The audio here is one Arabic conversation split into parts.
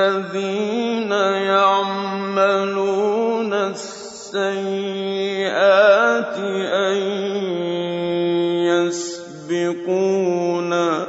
الَّذِينَ يَعْمَلُونَ السَّيِّئَاتِ أَن يَسْبِقُونَا ۚ.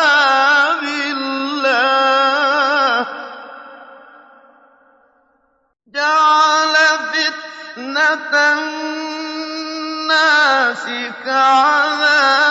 اللَّهِ ۚ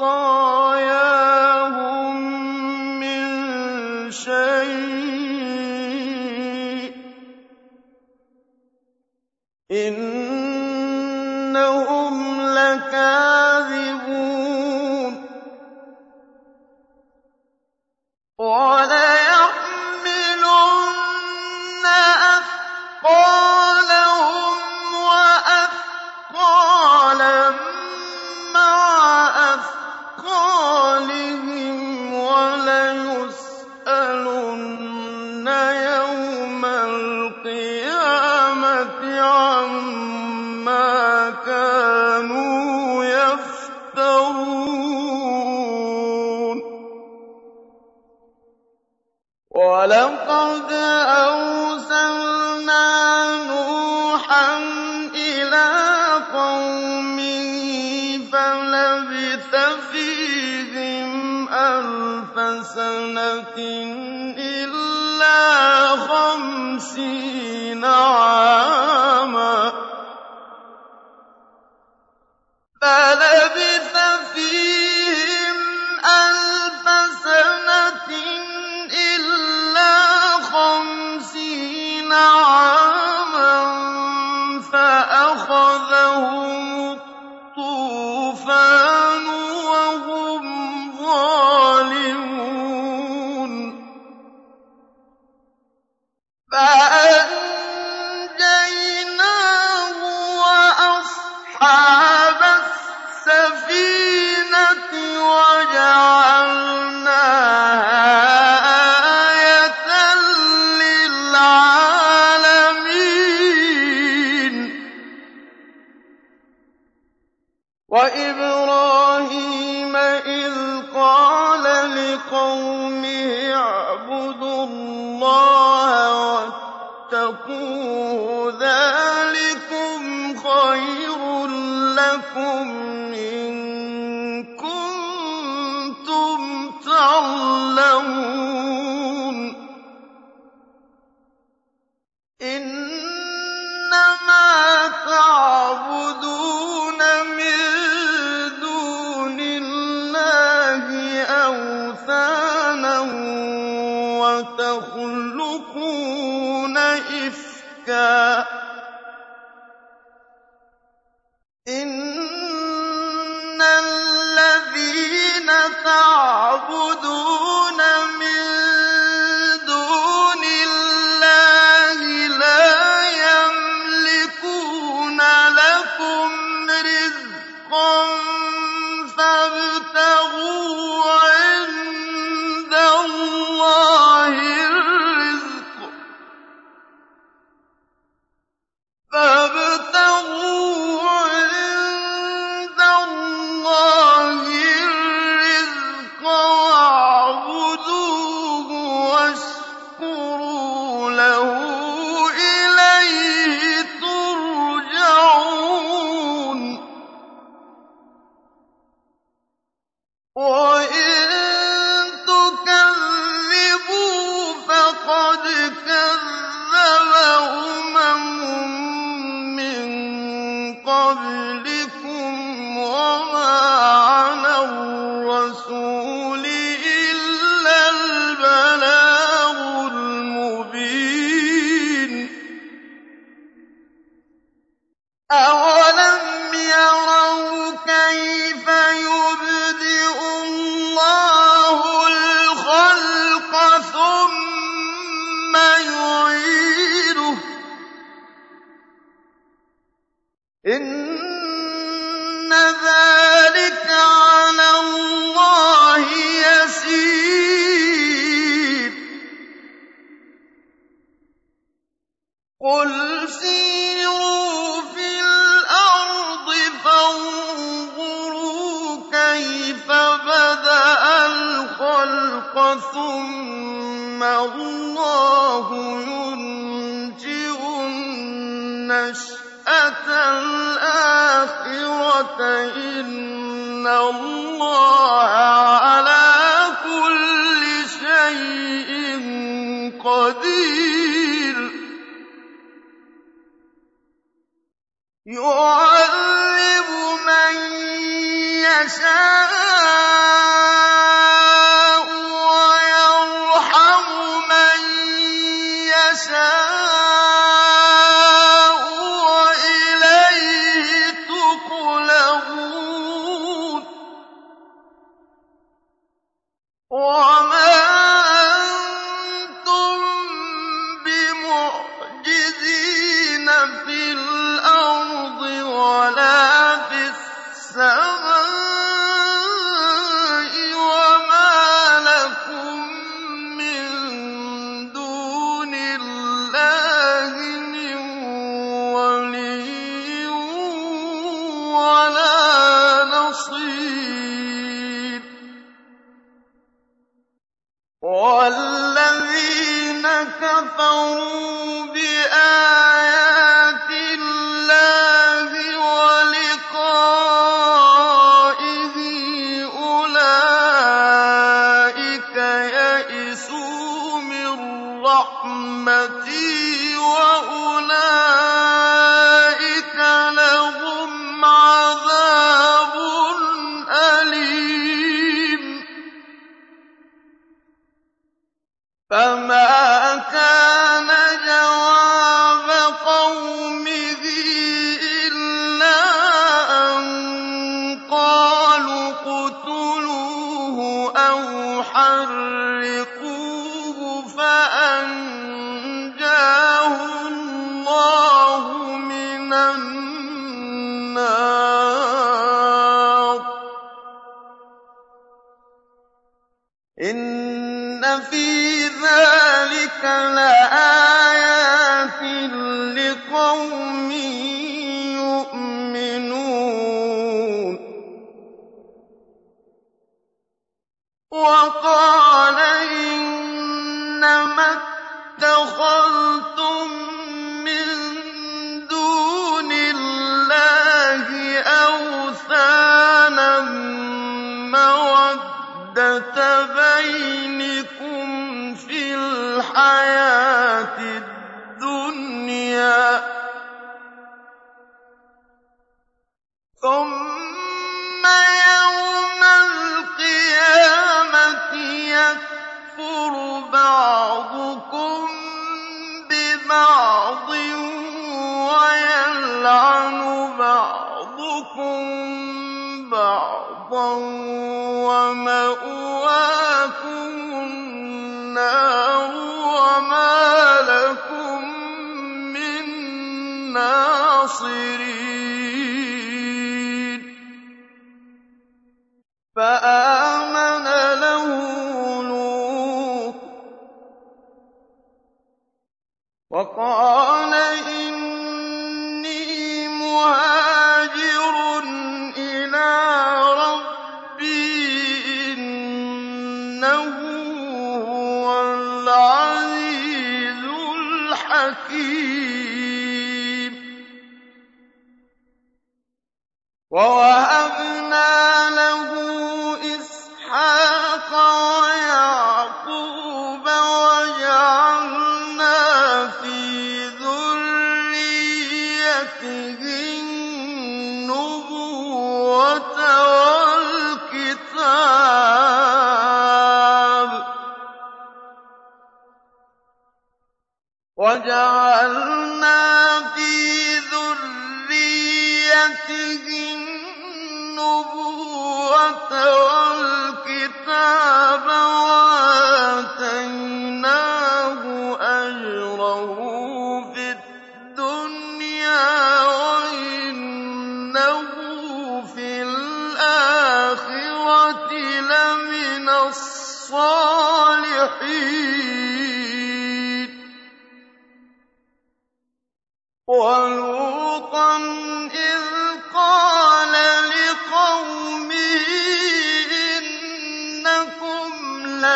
خَطَايَاهُم عَمَّا كَانُوا يَفْتَرُونَ. وَلَقَدْ أَرْسَلْنَا نُوحًا إِلَىٰ قَوْمِهِ فَلَبِثَ فِيهِمْ أَلْفَ سَنَةٍ إِلَّا خَمْسِينَ. وَإِبْرَاهِيمَ إِذْ قَالَ لِقَوْمِهِ اللَّهُ يُنشِئُ النَّشْأَةَ الْآخِرَةَ ۚ. إِنَّ اللَّهَ الله وقال النَّارُ وَمَا لَكُم مِّن نَّاصِرِينَ. حكيم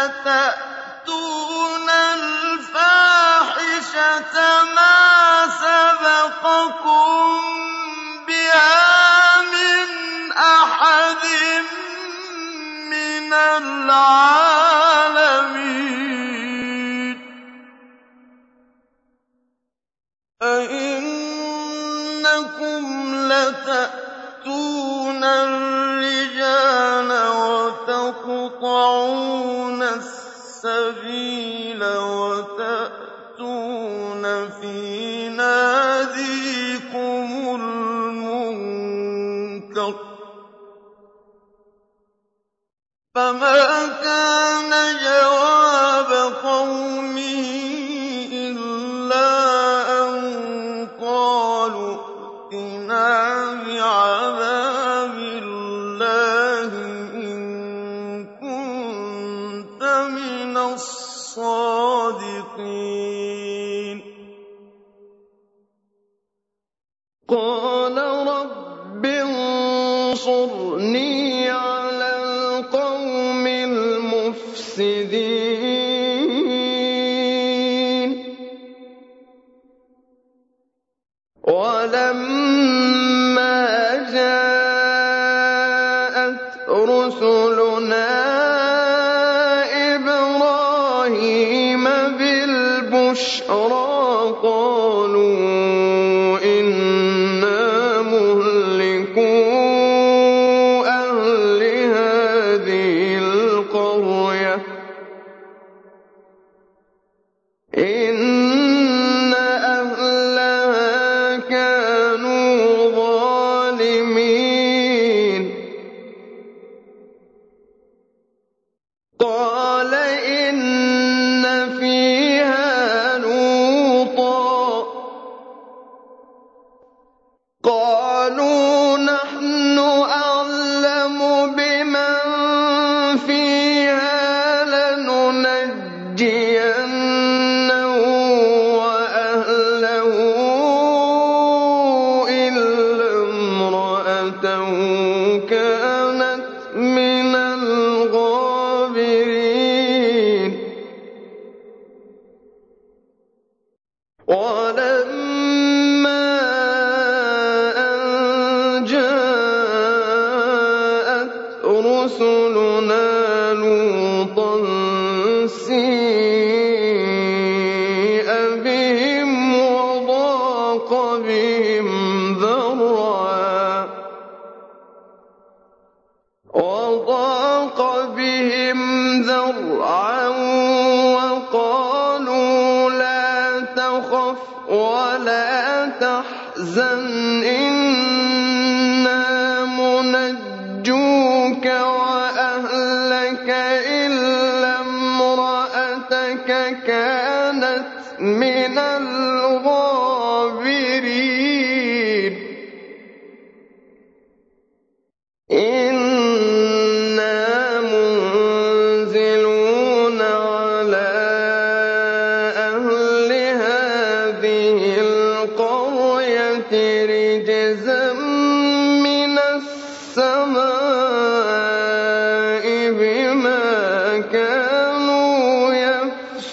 تَأْتِينَا الْمُفْسِدِينَ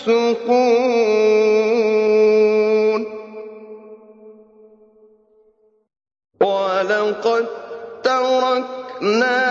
يَفْسُقُونَ. وَلَقَد تَّرَكْنَا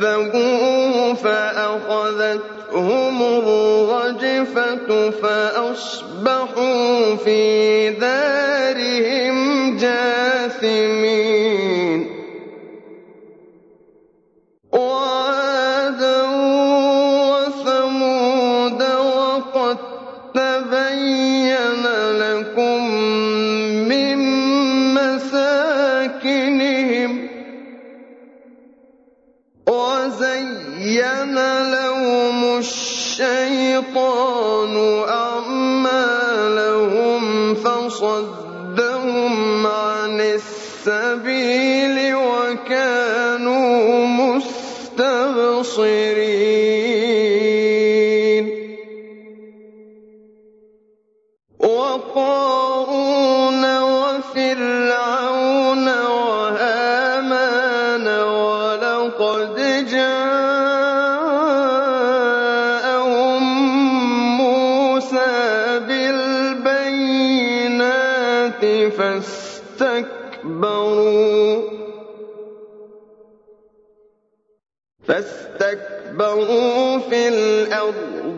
كَذَّبُوهُ فَأَخَذَتْهُمُ الرَّجْفَةُ فَأَصْبَحُوا فِي دَارِهِمْ جَاثِمِينَ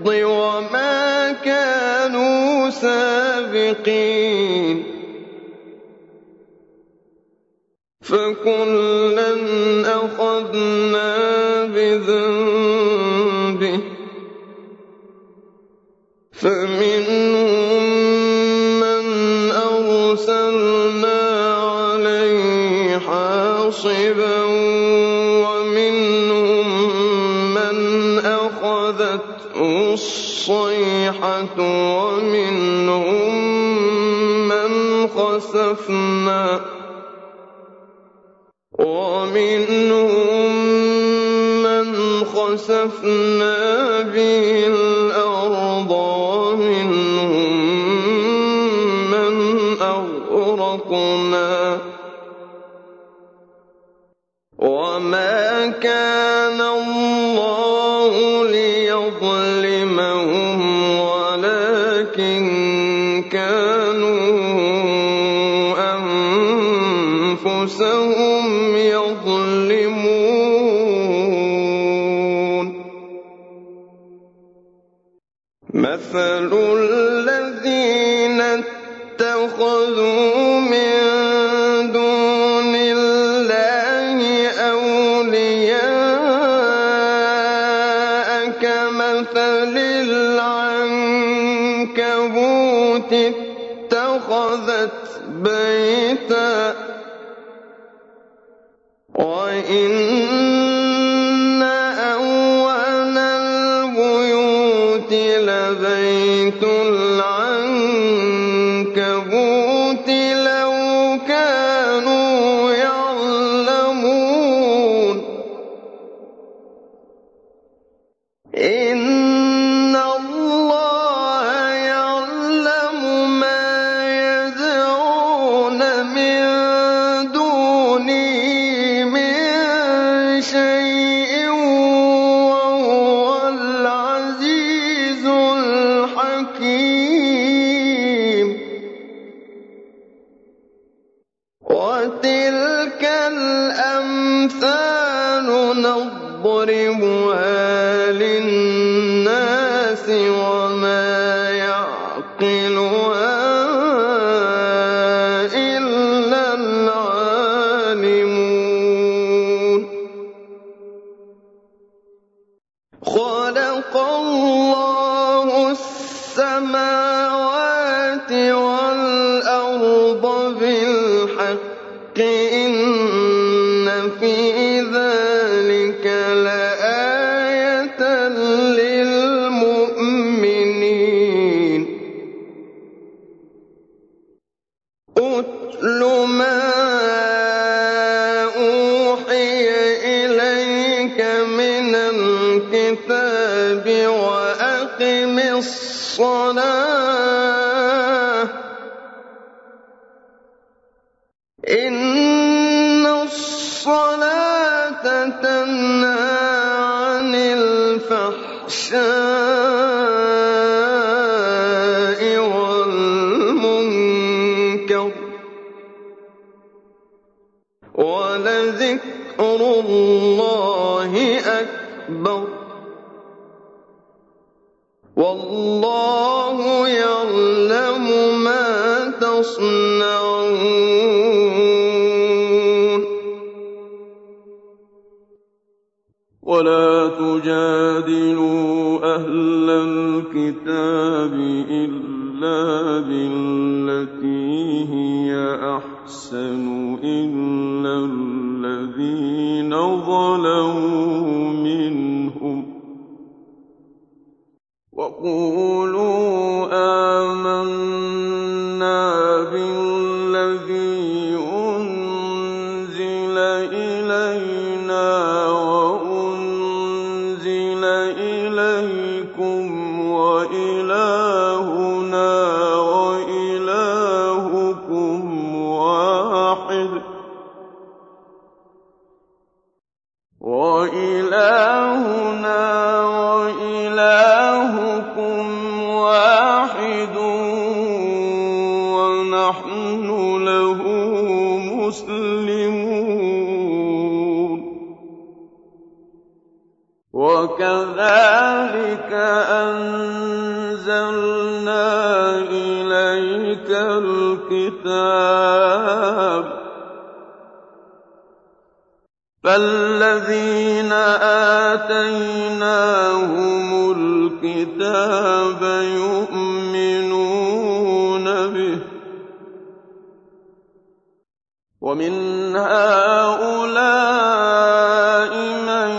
الْأَرْضِ وَمَا كَانُوا سَابِقِينَ. فَكُلًّا أَخَذْنَا بِذَنبِهِ فَمِنْهُم مَّنْ أَرْسَلْنَا عَلَيْهِ حَاصِبًا الصيحة ومنهم من خسفنا ومنهم من خسفنا أولياء كمثل العنكبوت اتخذت الله وَلَا تُجَادِلُوا أَهْلَ الْكِتَابِ إِلَّا بِالَّتِي هِيَ أَحْسَنُ. آتَيْنَاهُمُ الْكِتَابَ يُؤْمِنُونَ بِهِ ۖ وَمِنْ هَٰؤُلَاءِ مَن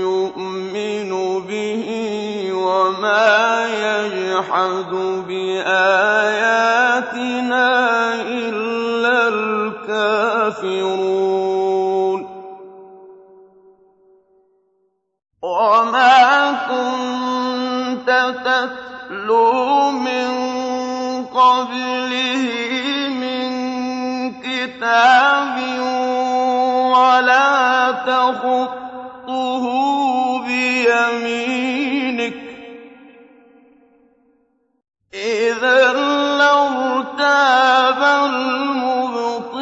يُؤْمِنُ بِهِ ۚ وَمَا يَجْحَدُ بِآيَاتِنَا تَتْلُو مِن قَبْلِهِ مِن كِتَابٍ وَلَا تَخُطُّهُ بِيَمِينِكَ ۖ إِذًا لَّارْتَابَ الْمُبْطِلُونَ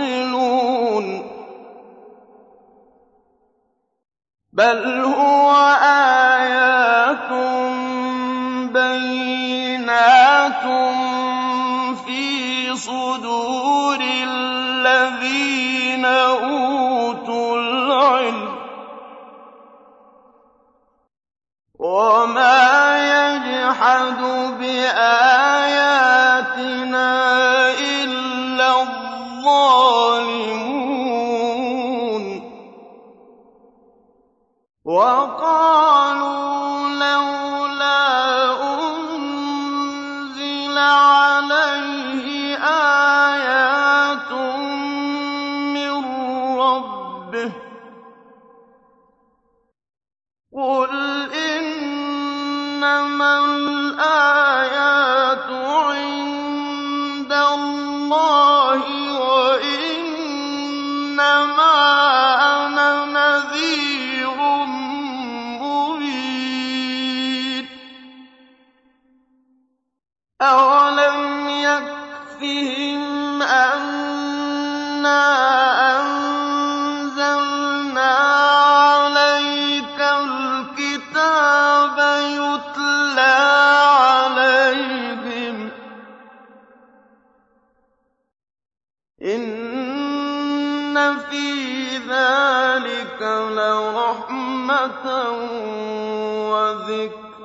بَلْ هُوَ آيَاتٌ صُدُورِ الَّذِينَ أُوتُوا الْعِلْمَ ۚ وَمَا يَجْحَدُ بِآيَاتِنَا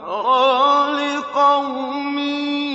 وَذِكْرَىٰ لِقَوْمٍ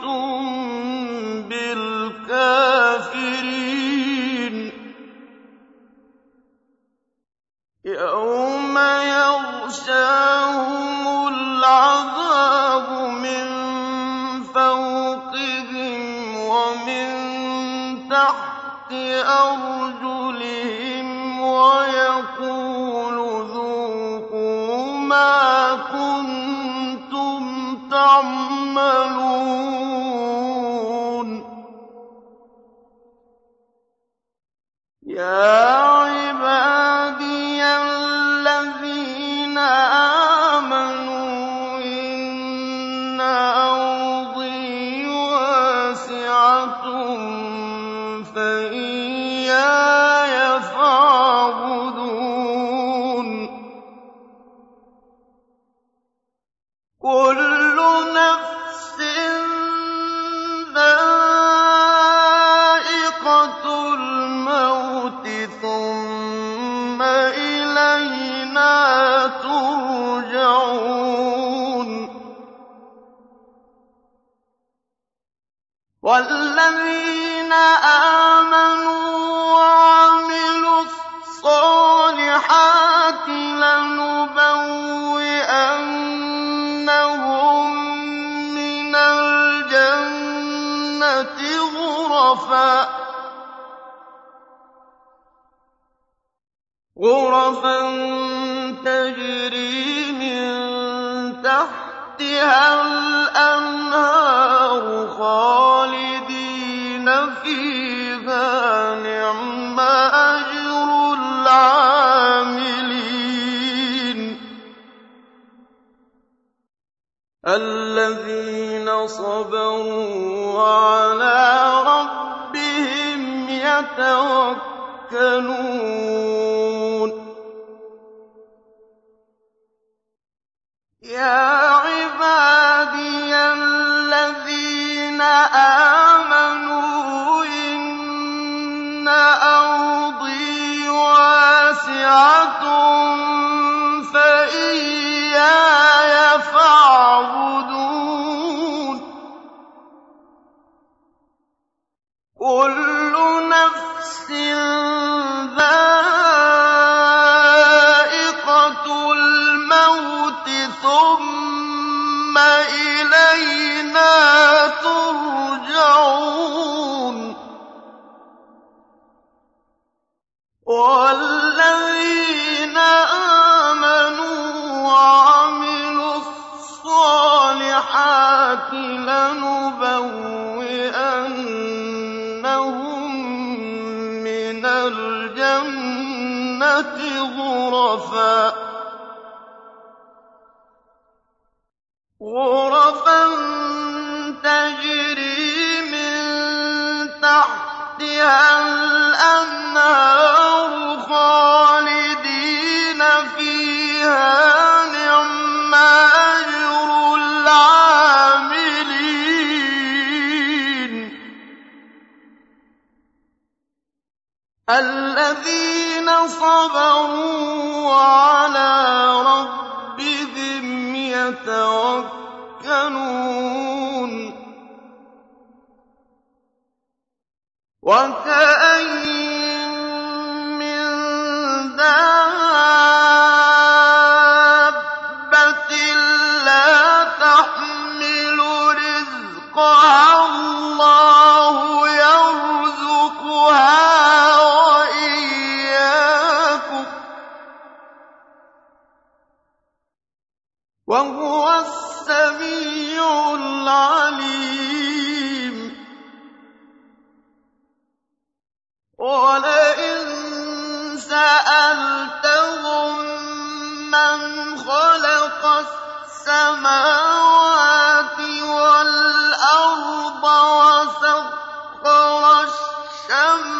الكافرين. يوم يغشاهم العذاب من فوقهم ومن تحت أرجلهم ويقول ذوقوا ما كنتم تعملون. يا يتوكلون. لَنُبَوِّئَنَّهُم مِّنَ الْجَنَّةِ غُرَفًا. تَجْرِي مِن تَحْتِهَا يَتَوَكَّلُونَ.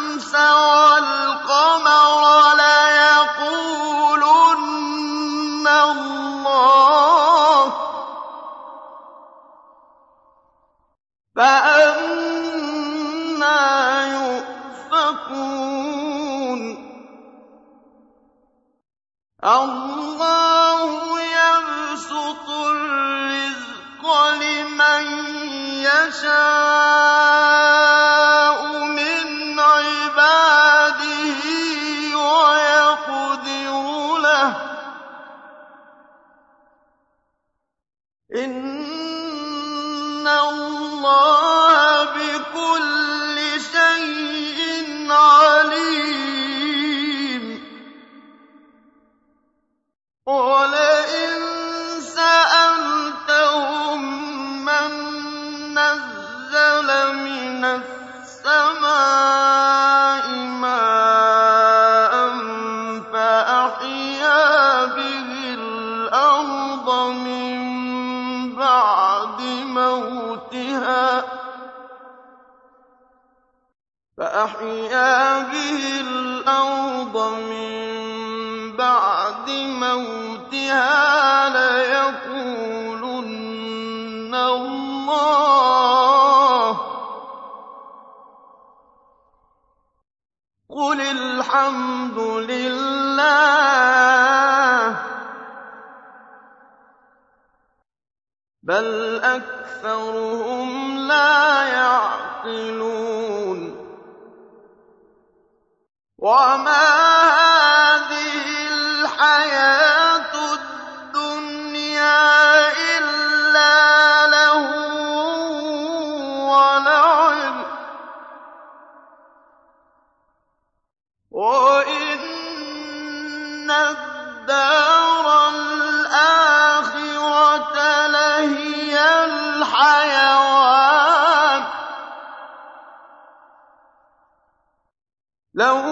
وَالشَّمْسَ وَالْقَمَرَ الحمد لله بل أكثرهم لا يعقلون. وما هذه الحياة لو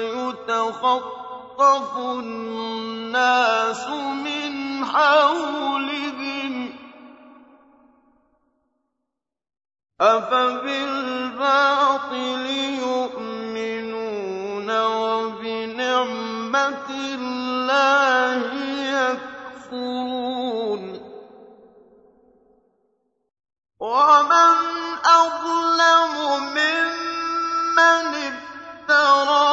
يتخطف الناس من حولهم. أفبالباطل يؤمنون وبنعمة الله يكفرون. ومن أظلم ممن افْتَرَىٰ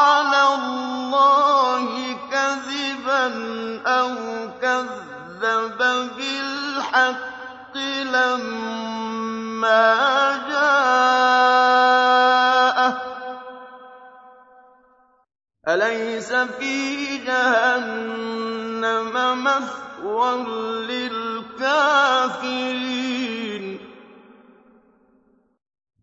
عَلَى اللَّهِ كَذِبًا أَوْ كَذَّبَ بِالْحَقِّ لَمَّا جَاءَهُ ۚ أَلَيْسَ فِي جَهَنَّمَ مَثْوًى لِّلْكَافِرِينَ